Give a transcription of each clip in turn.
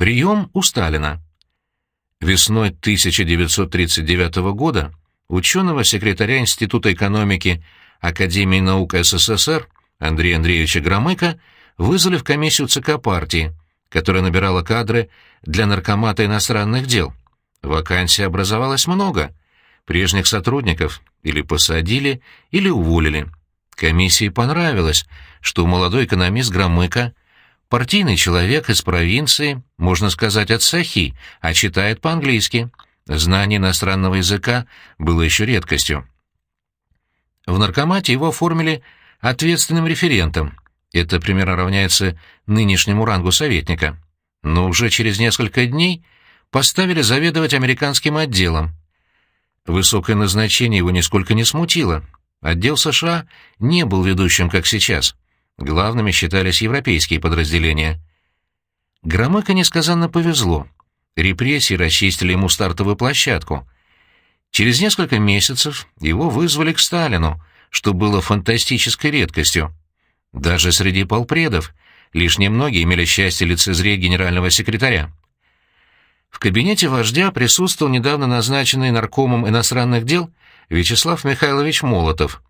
Прием у Сталина. Весной 1939 года ученого секретаря Института экономики Академии наук СССР Андрея Андреевича Громыка вызвали в комиссию ЦК партии, которая набирала кадры для наркомата иностранных дел. Вакансий образовалось много. Прежних сотрудников или посадили, или уволили. Комиссии понравилось, что молодой экономист Громыка партийный человек из провинции, можно сказать, от Сахи, а читает по-английски. Знание иностранного языка было еще редкостью. В наркомате его оформили ответственным референтом. Это примерно равняется нынешнему рангу советника. Но уже через несколько дней поставили заведовать американским отделом. Высокое назначение его нисколько не смутило. Отдел США не был ведущим, как сейчас. Главными считались европейские подразделения. Громыко несказанно повезло. Репрессии расчистили ему стартовую площадку. Через несколько месяцев его вызвали к Сталину, что было фантастической редкостью. Даже среди полпредов лишь немногие имели счастье лицезреть генерального секретаря. В кабинете вождя присутствовал недавно назначенный наркомом иностранных дел Вячеслав Михайлович Молотов.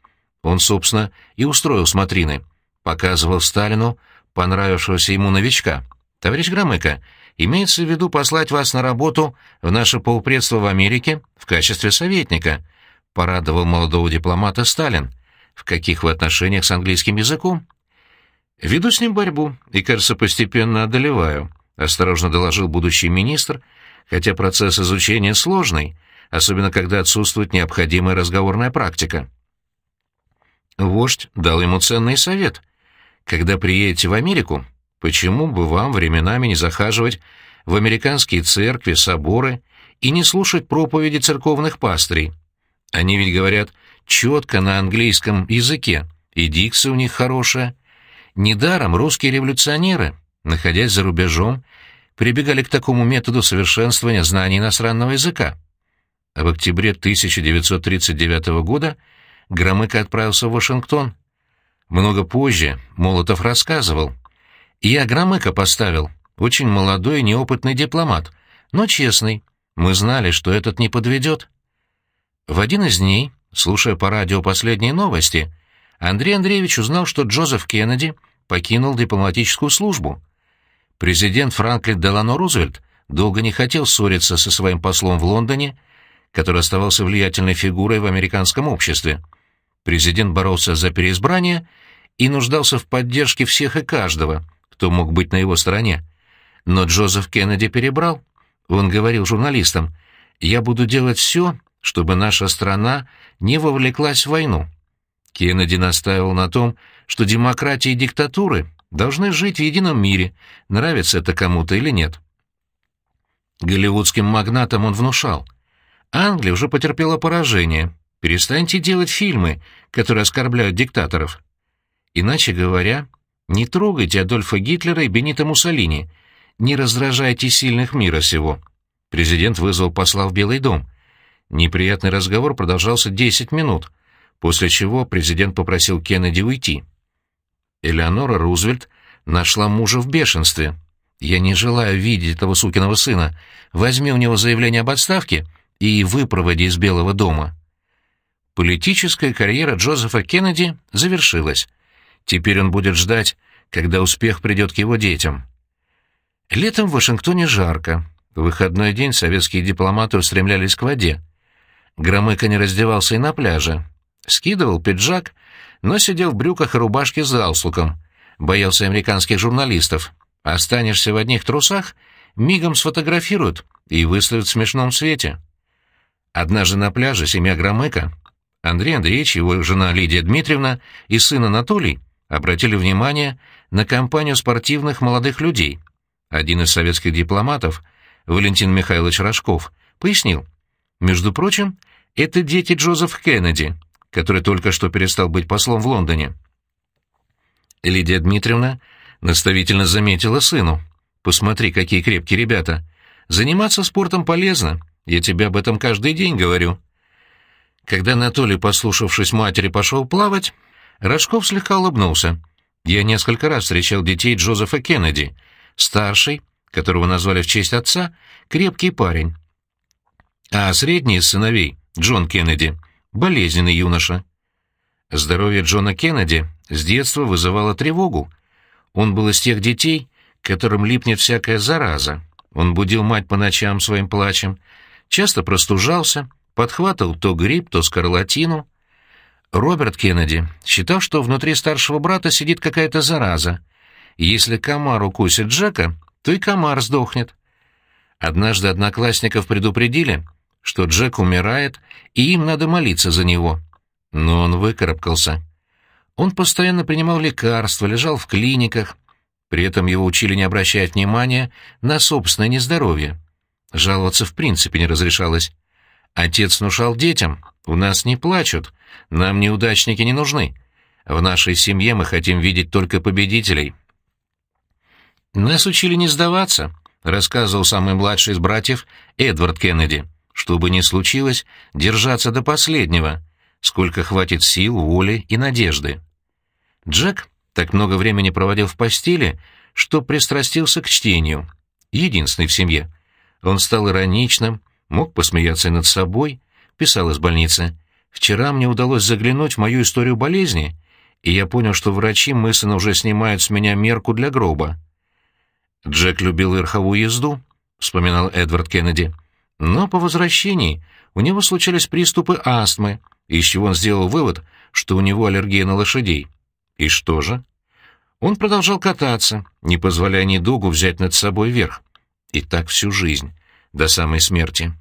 Он, собственно, и устроил смотрины. Показывал Сталину понравившегося ему новичка. «Товарищ Громыко, имеется в виду послать вас на работу в наше полпредство в Америке в качестве советника», — порадовал молодого дипломата Сталин. «В каких вы отношениях с английским языком?» «Веду с ним борьбу и, кажется, постепенно одолеваю», — осторожно доложил будущий министр, хотя процесс изучения сложный, особенно когда отсутствует необходимая разговорная практика. Вождь дал ему ценный совет. Когда приедете в Америку, почему бы вам временами не захаживать в американские церкви, соборы и не слушать проповеди церковных пастырей? Они ведь говорят четко на английском языке, и дикция у них хорошая. Недаром русские революционеры, находясь за рубежом, прибегали к такому методу совершенствования знаний иностранного языка. А в октябре 1939 года Громыко отправился в Вашингтон. Много позже Молотов рассказывал. «Я Громыко поставил, очень молодой и неопытный дипломат, но честный. Мы знали, что этот не подведет». В один из дней, слушая по радио последние новости, Андрей Андреевич узнал, что Джозеф Кеннеди покинул дипломатическую службу. Президент Франклин Делано Рузвельт долго не хотел ссориться со своим послом в Лондоне, который оставался влиятельной фигурой в американском обществе. Президент боролся за переизбрание и нуждался в поддержке всех и каждого, кто мог быть на его стороне. Но Джозеф Кеннеди перебрал. Он говорил журналистам, «Я буду делать все, чтобы наша страна не вовлеклась в войну». Кеннеди настаивал на том, что демократии и диктатуры должны жить в едином мире, нравится это кому-то или нет. Голливудским магнатам он внушал. Англия уже потерпела поражение, Перестаньте делать фильмы, которые оскорбляют диктаторов. Иначе говоря, не трогайте Адольфа Гитлера и Бенита Муссолини, не раздражайте сильных мира сего. Президент вызвал посла в Белый дом. Неприятный разговор продолжался 10 минут, после чего президент попросил Кеннеди уйти. Элеонора Рузвельт нашла мужа в бешенстве. «Я не желаю видеть этого сукиного сына. Возьми у него заявление об отставке и выпроводи из Белого дома». Политическая карьера Джозефа Кеннеди завершилась. Теперь он будет ждать, когда успех придет к его детям. Летом в Вашингтоне жарко. В выходной день советские дипломаты устремлялись к воде. Громыко не раздевался и на пляже. Скидывал пиджак, но сидел в брюках и рубашке с галстуком. Боялся американских журналистов. Останешься в одних трусах, мигом сфотографируют и выставят в смешном свете. Однажды на пляже семья Громыка Андрей Андреевич, его жена Лидия Дмитриевна и сын Анатолий обратили внимание на компанию спортивных молодых людей. Один из советских дипломатов, Валентин Михайлович Рожков, пояснил, между прочим, это дети Джозеф Кеннеди, который только что перестал быть послом в Лондоне. Лидия Дмитриевна наставительно заметила сыну. «Посмотри, какие крепкие ребята. Заниматься спортом полезно. Я тебе об этом каждый день говорю». Когда Анатолий, послушавшись матери, пошел плавать, Рожков слегка улыбнулся. «Я несколько раз встречал детей Джозефа Кеннеди. Старший, которого назвали в честь отца, крепкий парень. А средний из сыновей, Джон Кеннеди, болезненный юноша. Здоровье Джона Кеннеди с детства вызывало тревогу. Он был из тех детей, которым липнет всякая зараза. Он будил мать по ночам своим плачем, часто простужался, подхватывал то грипп, то скарлатину. Роберт Кеннеди считал, что внутри старшего брата сидит какая-то зараза. Если комар укусит Джека, то и комар сдохнет. Однажды одноклассников предупредили, что Джек умирает, и им надо молиться за него. Но он выкарабкался. Он постоянно принимал лекарства, лежал в клиниках, при этом его учили не обращать внимания на собственное нездоровье. Жаловаться в принципе не разрешалось. Отец внушал детям, у нас не плачут, нам неудачники не нужны. В нашей семье мы хотим видеть только победителей. Нас учили не сдаваться, рассказывал самый младший из братьев Эдвард Кеннеди. Что бы ни случилось, держаться до последнего, сколько хватит сил, воли и надежды. Джек так много времени проводил в постели, что пристрастился к чтению. Единственный в семье. Он стал ироничным, мог посмеяться над собой, писал из больницы. «Вчера мне удалось заглянуть в мою историю болезни, и я понял, что врачи мысленно уже снимают с меня мерку для гроба». «Джек любил верховую езду», — вспоминал Эдвард Кеннеди. «Но по возвращении у него случались приступы астмы, из чего он сделал вывод, что у него аллергия на лошадей. И что же? Он продолжал кататься, не позволяя недугу взять над собой верх. И так всю жизнь, до самой смерти.